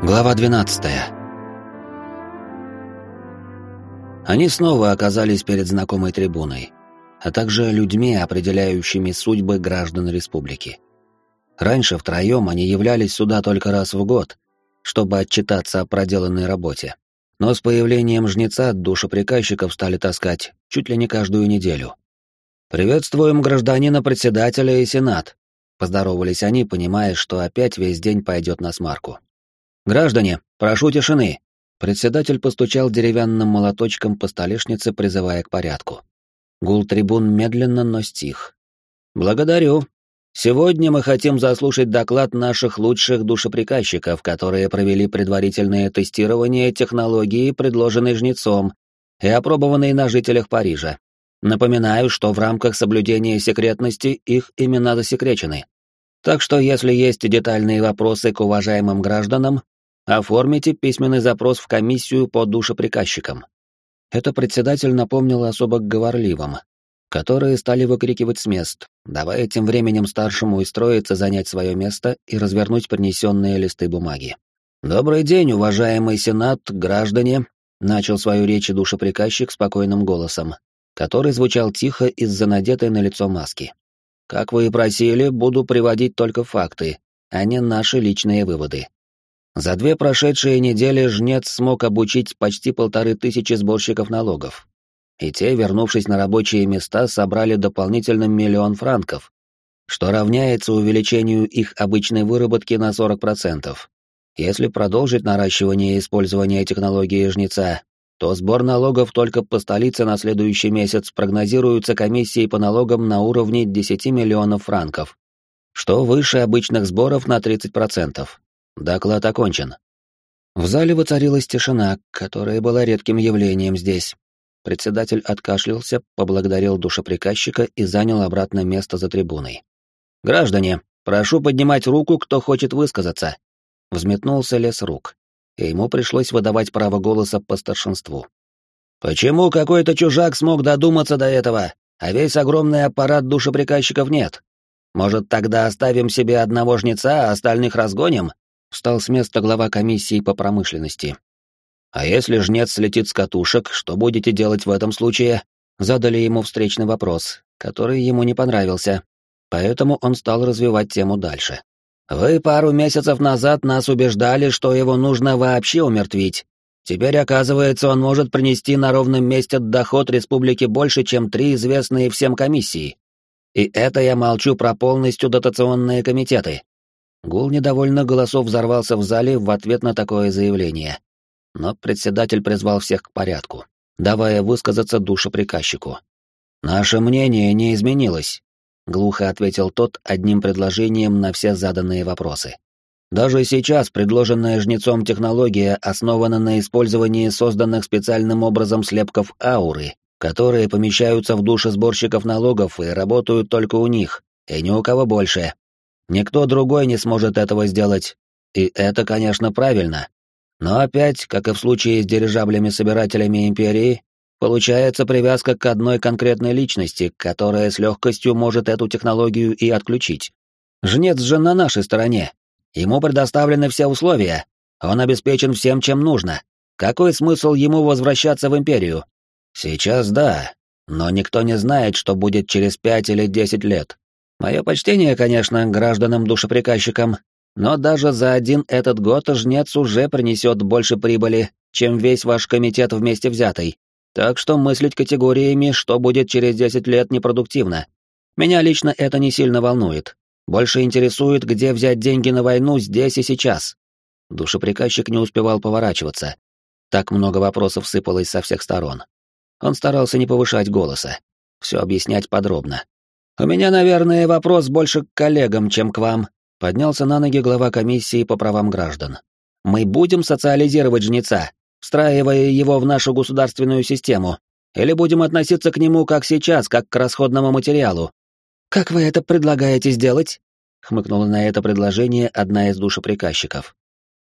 Глава 12. Они снова оказались перед знакомой трибуной, а также людьми, определяющими судьбы граждан республики. Раньше втроем они являлись сюда только раз в год, чтобы отчитаться о проделанной работе. Но с появлением жнеца душеприказчиков стали таскать чуть ли не каждую неделю. «Приветствуем гражданина председателя и сенат», — поздоровались они, понимая, что опять весь день пойдет на смарку. «Граждане, прошу тишины!» Председатель постучал деревянным молоточком по столешнице, призывая к порядку. Гул трибун медленно, но стих. «Благодарю. Сегодня мы хотим заслушать доклад наших лучших душеприказчиков, которые провели предварительное тестирование технологии, предложенной жнецом и опробованной на жителях Парижа. Напоминаю, что в рамках соблюдения секретности их имена засекречены. Так что если есть детальные вопросы к уважаемым гражданам, Оформите письменный запрос в комиссию по душеприказчикам. Это председатель напомнил особо говорливым, которые стали выкрикивать с мест, давая тем временем старшему устроиться занять свое место и развернуть принесенные листы бумаги. «Добрый день, уважаемый сенат, граждане!» — начал свою речь душеприказчик спокойным голосом, который звучал тихо из-за надетой на лицо маски. «Как вы и просили, буду приводить только факты, а не наши личные выводы. За две прошедшие недели жнец смог обучить почти полторы тысячи сборщиков налогов. И те, вернувшись на рабочие места, собрали дополнительно миллион франков, что равняется увеличению их обычной выработки на 40%. Если продолжить наращивание использования технологии жнеца, то сбор налогов только по столице на следующий месяц прогнозируется комиссией по налогам на уровне 10 миллионов франков, что выше обычных сборов на 30%. Доклад окончен. В зале воцарилась тишина, которая была редким явлением здесь. Председатель откашлялся, поблагодарил душеприказчика и занял обратно место за трибуной. «Граждане, прошу поднимать руку, кто хочет высказаться». Взметнулся лес рук, и ему пришлось выдавать право голоса по старшинству. «Почему какой-то чужак смог додуматься до этого, а весь огромный аппарат душеприказчиков нет? Может, тогда оставим себе одного жнеца, а остальных разгоним?» Встал с места глава комиссии по промышленности. «А если жнец слетит с катушек, что будете делать в этом случае?» Задали ему встречный вопрос, который ему не понравился, поэтому он стал развивать тему дальше. «Вы пару месяцев назад нас убеждали, что его нужно вообще умертвить. Теперь, оказывается, он может принести на ровном месте доход республики больше, чем три известные всем комиссии. И это я молчу про полностью дотационные комитеты. Гул недовольно голосов взорвался в зале в ответ на такое заявление. Но председатель призвал всех к порядку, давая высказаться душеприказчику. «Наше мнение не изменилось», — глухо ответил тот одним предложением на все заданные вопросы. «Даже сейчас предложенная жнецом технология основана на использовании созданных специальным образом слепков ауры, которые помещаются в души сборщиков налогов и работают только у них, и ни у кого больше. Никто другой не сможет этого сделать. И это, конечно, правильно. Но опять, как и в случае с дирижаблями-собирателями Империи, получается привязка к одной конкретной личности, которая с легкостью может эту технологию и отключить. Жнец же на нашей стороне. Ему предоставлены все условия. Он обеспечен всем, чем нужно. Какой смысл ему возвращаться в Империю? Сейчас да, но никто не знает, что будет через пять или десять лет. Мое почтение, конечно, гражданам-душеприказчикам, но даже за один этот год жнец уже принесет больше прибыли, чем весь ваш комитет вместе взятый. Так что мыслить категориями, что будет через 10 лет, непродуктивно. Меня лично это не сильно волнует. Больше интересует, где взять деньги на войну здесь и сейчас. Душеприказчик не успевал поворачиваться. Так много вопросов сыпалось со всех сторон. Он старался не повышать голоса. Все объяснять подробно. «У меня, наверное, вопрос больше к коллегам, чем к вам», — поднялся на ноги глава комиссии по правам граждан. «Мы будем социализировать жнеца, встраивая его в нашу государственную систему, или будем относиться к нему как сейчас, как к расходному материалу?» «Как вы это предлагаете сделать?» — хмыкнула на это предложение одна из душеприказчиков.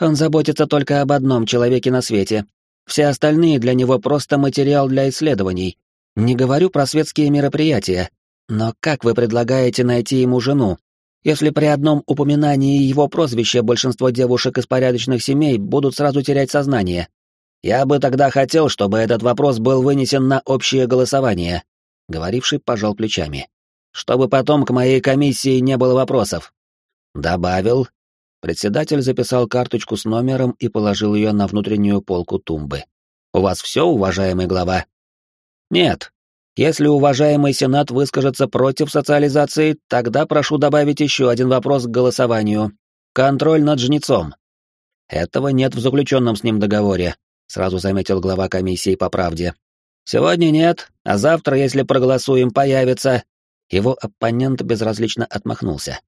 «Он заботится только об одном человеке на свете. Все остальные для него просто материал для исследований. Не говорю про светские мероприятия, но как вы предлагаете найти ему жену? если при одном упоминании его прозвища большинство девушек из порядочных семей будут сразу терять сознание. Я бы тогда хотел, чтобы этот вопрос был вынесен на общее голосование. Говоривший пожал плечами. Чтобы потом к моей комиссии не было вопросов. Добавил. Председатель записал карточку с номером и положил ее на внутреннюю полку тумбы. У вас все, уважаемый глава? Нет, если уважаемый Сенат выскажется против социализации, тогда прошу добавить еще один вопрос к голосованию. Контроль над жнецом. Этого нет в заключенном с ним договоре, сразу заметил глава комиссии по правде. Сегодня нет, а завтра, если проголосуем, появится. Его оппонент безразлично отмахнулся.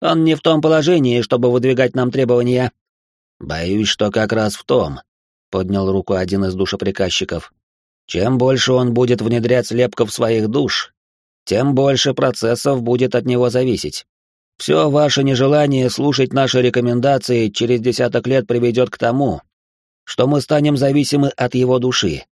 Он не в том положении, чтобы выдвигать нам требования. Боюсь, что как раз в том, поднял руку один из душеприказчиков. Чем больше он будет внедрять слепков своих душ, тем больше процессов будет от него зависеть. Все ваше нежелание слушать наши рекомендации через десяток лет приведет к тому, что мы станем зависимы от его души.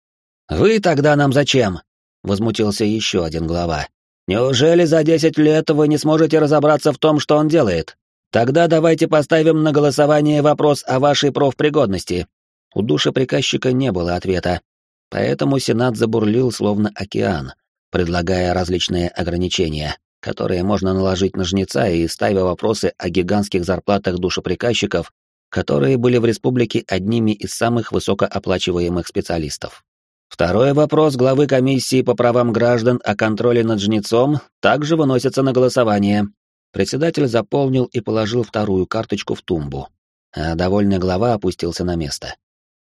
Вы тогда нам зачем? Возмутился еще один глава. Неужели за десять лет вы не сможете разобраться в том, что он делает? Тогда давайте поставим на голосование вопрос о вашей профпригодности. У душеприказчика не было ответа, Поэтому Сенат забурлил словно океан, предлагая различные ограничения, которые можно наложить на жнеца и ставя вопросы о гигантских зарплатах душеприказчиков, которые были в республике одними из самых высокооплачиваемых специалистов. Второй вопрос главы комиссии по правам граждан о контроле над жнецом также выносится на голосование. Председатель заполнил и положил вторую карточку в тумбу, а довольный глава опустился на место.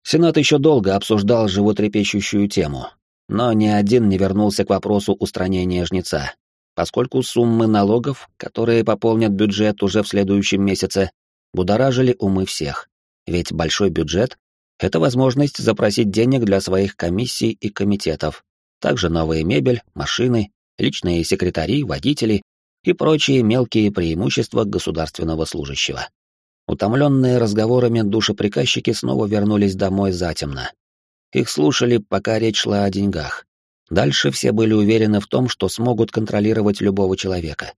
Сенат еще долго обсуждал животрепещущую тему, но ни один не вернулся к вопросу устранения жнеца, поскольку суммы налогов, которые пополнят бюджет уже в следующем месяце, будоражили умы всех. Ведь большой бюджет — это возможность запросить денег для своих комиссий и комитетов, также новая мебель, машины, личные секретари, водители и прочие мелкие преимущества государственного служащего. Утомленные разговорами душеприказчики снова вернулись домой затемно. Их слушали, пока речь шла о деньгах. Дальше все были уверены в том, что смогут контролировать любого человека.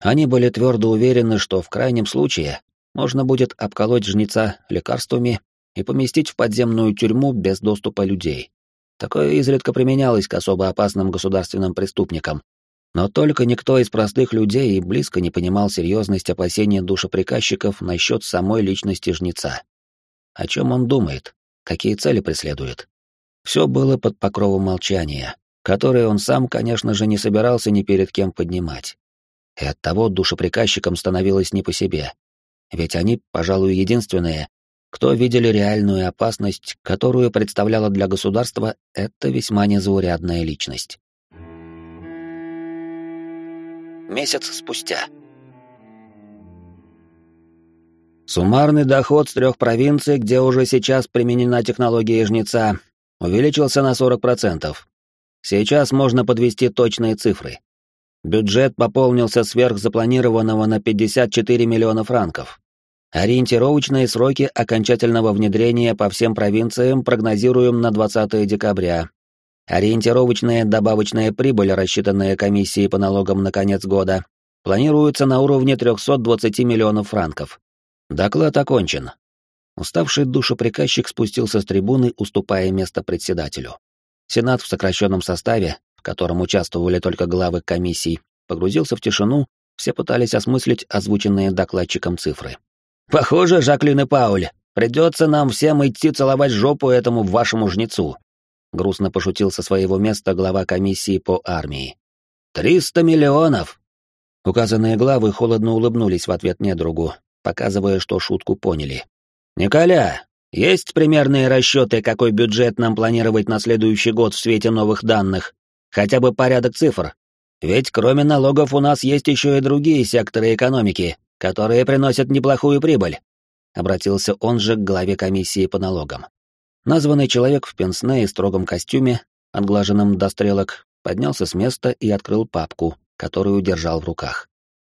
Они были твердо уверены, что в крайнем случае можно будет обколоть жнеца лекарствами и поместить в подземную тюрьму без доступа людей. Такое изредка применялось к особо опасным государственным преступникам, но только никто из простых людей и близко не понимал серьезность опасения душеприказчиков насчет самой личности жнеца. О чем он думает, какие цели преследует. Все было под покровом молчания, которое он сам, конечно же, не собирался ни перед кем поднимать. И оттого душеприказчикам становилось не по себе. Ведь они, пожалуй, единственные, кто видели реальную опасность, которую представляла для государства эта весьма незаурядная личность. Месяц спустя. Суммарный доход с трех провинций, где уже сейчас применена технология жнеца, увеличился на 40%. Сейчас можно подвести точные цифры. Бюджет пополнился сверх запланированного на 54 миллиона франков. Ориентировочные сроки окончательного внедрения по всем провинциям прогнозируем на 20 декабря, Ориентировочная добавочная прибыль, рассчитанная комиссией по налогам на конец года, планируется на уровне 320 миллионов франков. Доклад окончен. Уставший душеприказчик спустился с трибуны, уступая место председателю. Сенат в сокращенном составе, в котором участвовали только главы комиссий, погрузился в тишину, все пытались осмыслить озвученные докладчиком цифры. «Похоже, Жаклин и Пауль, придется нам всем идти целовать жопу этому вашему жнецу», грустно пошутил со своего места глава комиссии по армии. «Триста миллионов!» Указанные главы холодно улыбнулись в ответ недругу, показывая, что шутку поняли. «Николя, есть примерные расчеты, какой бюджет нам планировать на следующий год в свете новых данных? Хотя бы порядок цифр? Ведь кроме налогов у нас есть еще и другие секторы экономики, которые приносят неплохую прибыль», — обратился он же к главе комиссии по налогам. Названный человек в пенсне и строгом костюме, отглаженном до стрелок, поднялся с места и открыл папку, которую держал в руках.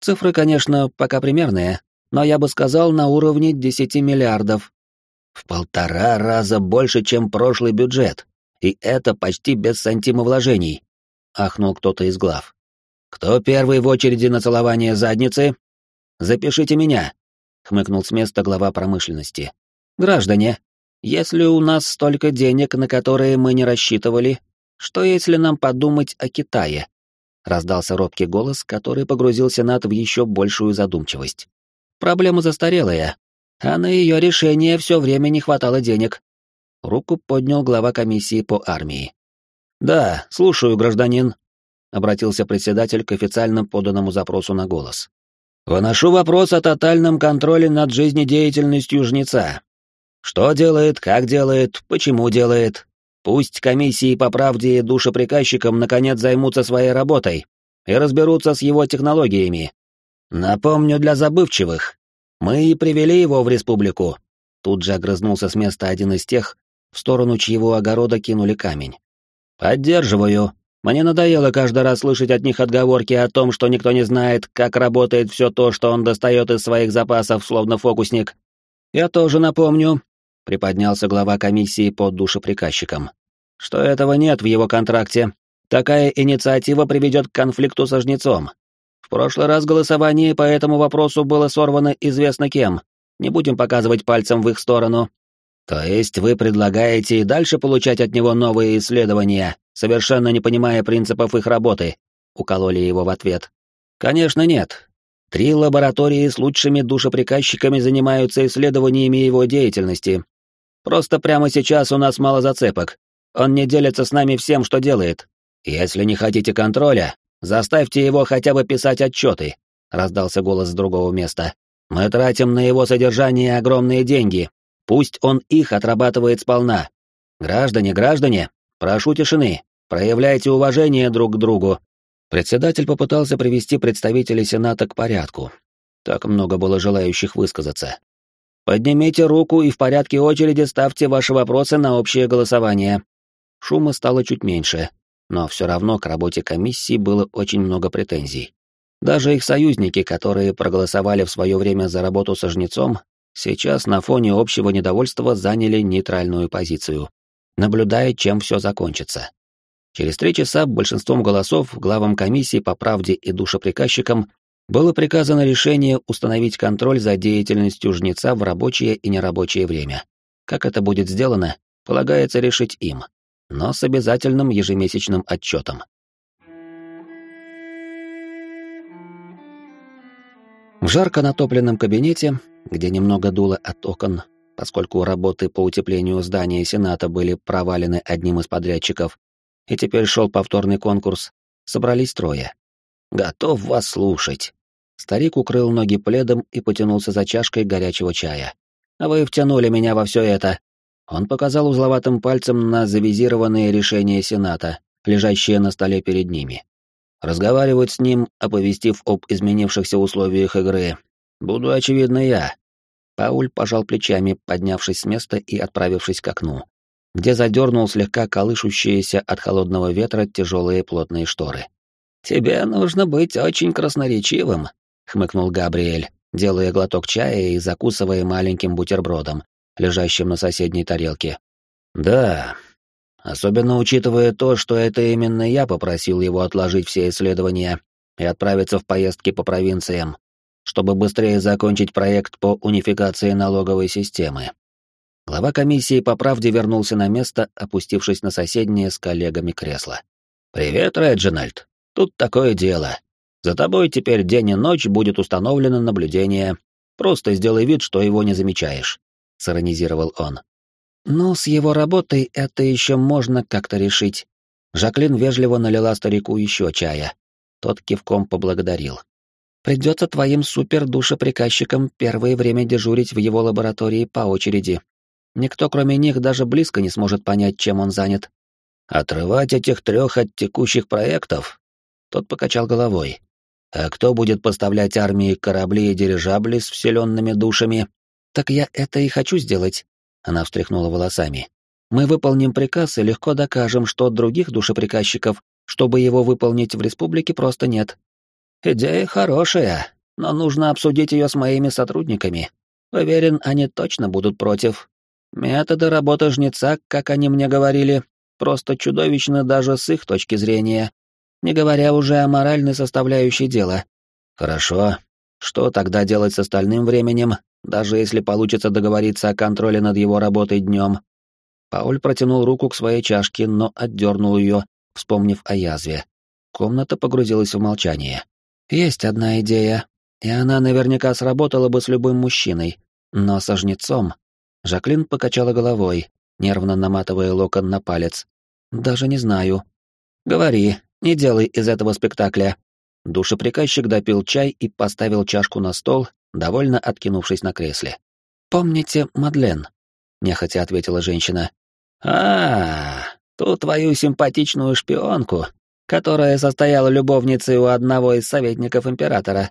Цифры, конечно, пока примерные, но я бы сказал, на уровне 10 миллиардов. В полтора раза больше, чем прошлый бюджет, и это почти без сантима вложений, — ахнул кто-то из глав. «Кто первый в очереди на целование задницы?» запишите меня», — хмыкнул с места глава промышленности. «Граждане, если у нас столько денег, на которые мы не рассчитывали, что если нам подумать о Китае?» Раздался робкий голос, который погрузил Сенат в еще большую задумчивость. «Проблема застарелая, а на ее решение все время не хватало денег». Руку поднял глава комиссии по армии. «Да, слушаю, гражданин», — обратился председатель к официально поданному запросу на голос. «Выношу вопрос о тотальном контроле над жизнедеятельностью жнеца. Что делает, как делает, почему делает. Пусть комиссии по правде и душеприказчикам наконец займутся своей работой и разберутся с его технологиями. Напомню для забывчивых, мы и привели его в республику». Тут же огрызнулся с места один из тех, в сторону чьего огорода кинули камень. «Поддерживаю. Мне надоело каждый раз слышать от них отговорки о том, что никто не знает, как работает все то, что он достает из своих запасов, словно фокусник. Я тоже напомню, приподнялся глава комиссии по душеприказчикам, что этого нет в его контракте. Такая инициатива приведет к конфликту со жнецом. В прошлый раз голосование по этому вопросу было сорвано известно кем. Не будем показывать пальцем в их сторону. То есть вы предлагаете и дальше получать от него новые исследования, совершенно не понимая принципов их работы? Укололи его в ответ. Конечно, нет. Три лаборатории с лучшими душеприказчиками занимаются исследованиями его деятельности, Просто прямо сейчас у нас мало зацепок. Он не делится с нами всем, что делает. Если не хотите контроля, заставьте его хотя бы писать отчеты», — раздался голос с другого места. «Мы тратим на его содержание огромные деньги. Пусть он их отрабатывает сполна. Граждане, граждане, прошу тишины, проявляйте уважение друг к другу». Председатель попытался привести представителей Сената к порядку. Так много было желающих высказаться. Поднимите руку и в порядке очереди ставьте ваши вопросы на общее голосование. Шума стало чуть меньше, но все равно к работе комиссии было очень много претензий. Даже их союзники, которые проголосовали в свое время за работу со жнецом, сейчас на фоне общего недовольства заняли нейтральную позицию, наблюдая, чем все закончится. Через три часа большинством голосов главам комиссии по правде и душеприказчикам было приказано решение установить контроль за деятельностью жнеца в рабочее и нерабочее время. Как это будет сделано, полагается решить им, но с обязательным ежемесячным отчетом. В жарко натопленном кабинете, где немного дуло от окон, поскольку работы по утеплению здания Сената были провалены одним из подрядчиков, и теперь шел повторный конкурс, собрались трое. Готов вас слушать. Старик укрыл ноги пледом и потянулся за чашкой горячего чая. А вы втянули меня во все это. Он показал узловатым пальцем на завизированные решения Сената, лежащие на столе перед ними. Разговаривать с ним, оповестив об изменившихся условиях игры, буду, очевидно, я. Пауль пожал плечами, поднявшись с места и отправившись к окну, где задернул слегка колышущиеся от холодного ветра тяжелые плотные шторы. «Тебе нужно быть очень красноречивым», — хмыкнул Габриэль, делая глоток чая и закусывая маленьким бутербродом, лежащим на соседней тарелке. «Да, особенно учитывая то, что это именно я попросил его отложить все исследования и отправиться в поездки по провинциям, чтобы быстрее закончить проект по унификации налоговой системы». Глава комиссии по правде вернулся на место, опустившись на соседнее с коллегами кресло. «Привет, Реджинальд. Тут такое дело. За тобой теперь день и ночь будет установлено наблюдение. Просто сделай вид, что его не замечаешь», — сиронизировал он. «Ну, с его работой это еще можно как-то решить». Жаклин вежливо налила старику еще чая. Тот кивком поблагодарил. «Придется твоим супер-душеприказчикам первое время дежурить в его лаборатории по очереди. Никто, кроме них, даже близко не сможет понять, чем он занят». «Отрывать этих трех от текущих проектов? Тот покачал головой. А кто будет поставлять армии корабли и дирижабли с вселенными душами? Так я это и хочу сделать. Она встряхнула волосами. Мы выполним приказ и легко докажем, что других душеприказчиков, чтобы его выполнить в республике, просто нет. Идея хорошая, но нужно обсудить ее с моими сотрудниками. Уверен, они точно будут против. Методы работы жнеца, как они мне говорили, просто чудовищны даже с их точки зрения не говоря уже о моральной составляющей дела. Хорошо. Что тогда делать с остальным временем, даже если получится договориться о контроле над его работой днем? Пауль протянул руку к своей чашке, но отдернул ее, вспомнив о язве. Комната погрузилась в молчание. Есть одна идея, и она наверняка сработала бы с любым мужчиной, но со жнецом... Жаклин покачала головой, нервно наматывая локон на палец. Даже не знаю. Говори, не делай из этого спектакля. Душеприказчик допил чай и поставил чашку на стол, довольно откинувшись на кресле. «Помните Мадлен?» — нехотя ответила женщина. а, -а, -а ту твою симпатичную шпионку, которая состояла любовницей у одного из советников императора.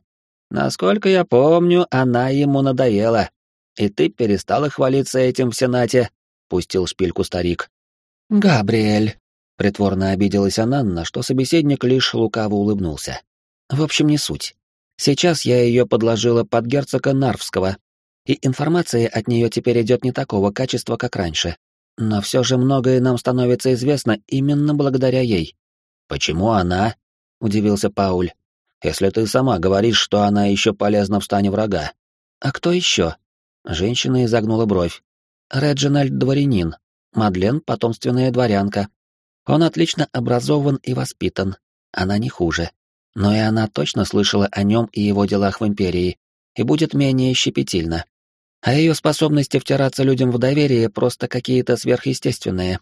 Насколько я помню, она ему надоела. И ты перестала хвалиться этим в Сенате», — пустил шпильку старик. «Габриэль», — притворно обиделась она, на что собеседник лишь лукаво улыбнулся. В общем, не суть. Сейчас я ее подложила под герцога Нарвского, и информация от нее теперь идет не такого качества, как раньше. Но все же многое нам становится известно именно благодаря ей. «Почему она?» — удивился Пауль. «Если ты сама говоришь, что она еще полезна в стане врага». «А кто еще?» Женщина изогнула бровь. «Реджинальд дворянин. Мадлен — потомственная дворянка. Он отлично образован и воспитан. Она не хуже но и она точно слышала о нем и его делах в Империи, и будет менее щепетильна. А ее способности втираться людям в доверие просто какие-то сверхъестественные.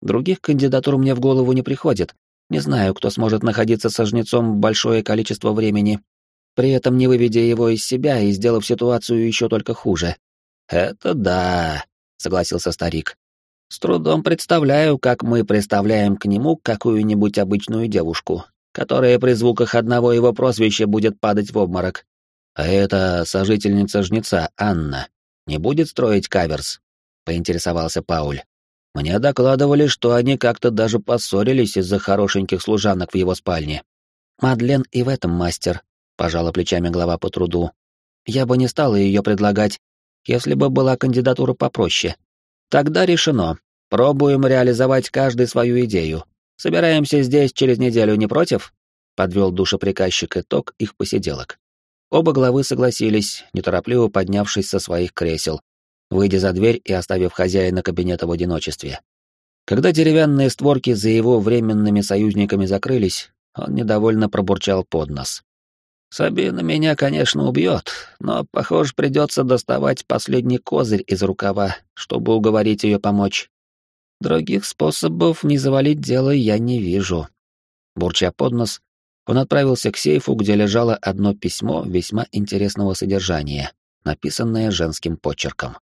Других кандидатур мне в голову не приходит. Не знаю, кто сможет находиться со жнецом большое количество времени, при этом не выведя его из себя и сделав ситуацию еще только хуже. «Это да», — согласился старик. «С трудом представляю, как мы представляем к нему какую-нибудь обычную девушку, которая при звуках одного его прозвища будет падать в обморок. А эта сожительница жнеца, Анна, не будет строить каверс? Поинтересовался Пауль. Мне докладывали, что они как-то даже поссорились из-за хорошеньких служанок в его спальне. Мадлен и в этом мастер, пожала плечами глава по труду. Я бы не стала ее предлагать, если бы была кандидатура попроще. Тогда решено. Пробуем реализовать каждый свою идею. Собираемся здесь через неделю, не против? Подвел душеприказчик итог их посиделок. Оба главы согласились, неторопливо поднявшись со своих кресел, выйдя за дверь и оставив хозяина кабинета в одиночестве. Когда деревянные створки за его временными союзниками закрылись, он недовольно пробурчал под нос. «Сабина меня, конечно, убьет, но, похоже, придется доставать последний козырь из рукава, чтобы уговорить ее помочь. Других способов не завалить дело я не вижу. Бурча под нос, он отправился к сейфу, где лежало одно письмо весьма интересного содержания, написанное женским почерком.